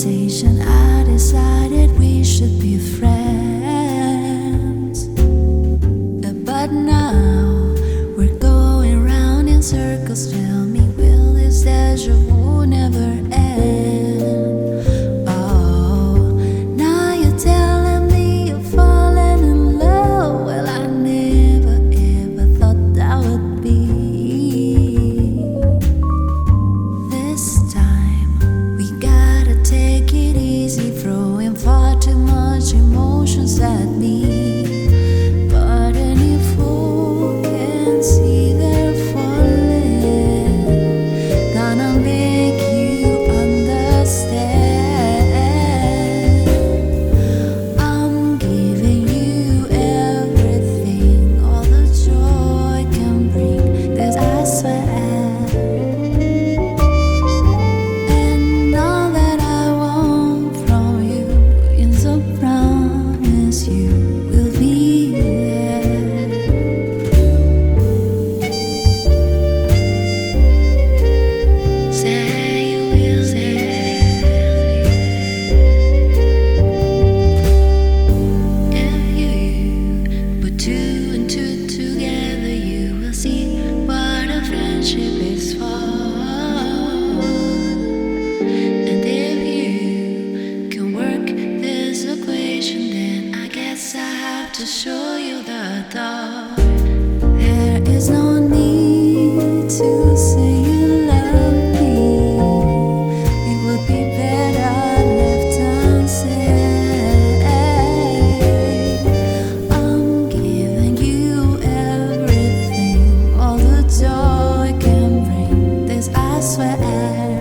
sensation I desire. to show you the. There is no need to say you love me. It would be better left unsaid. I'm giving you everything, all the joy can bring. This I swear.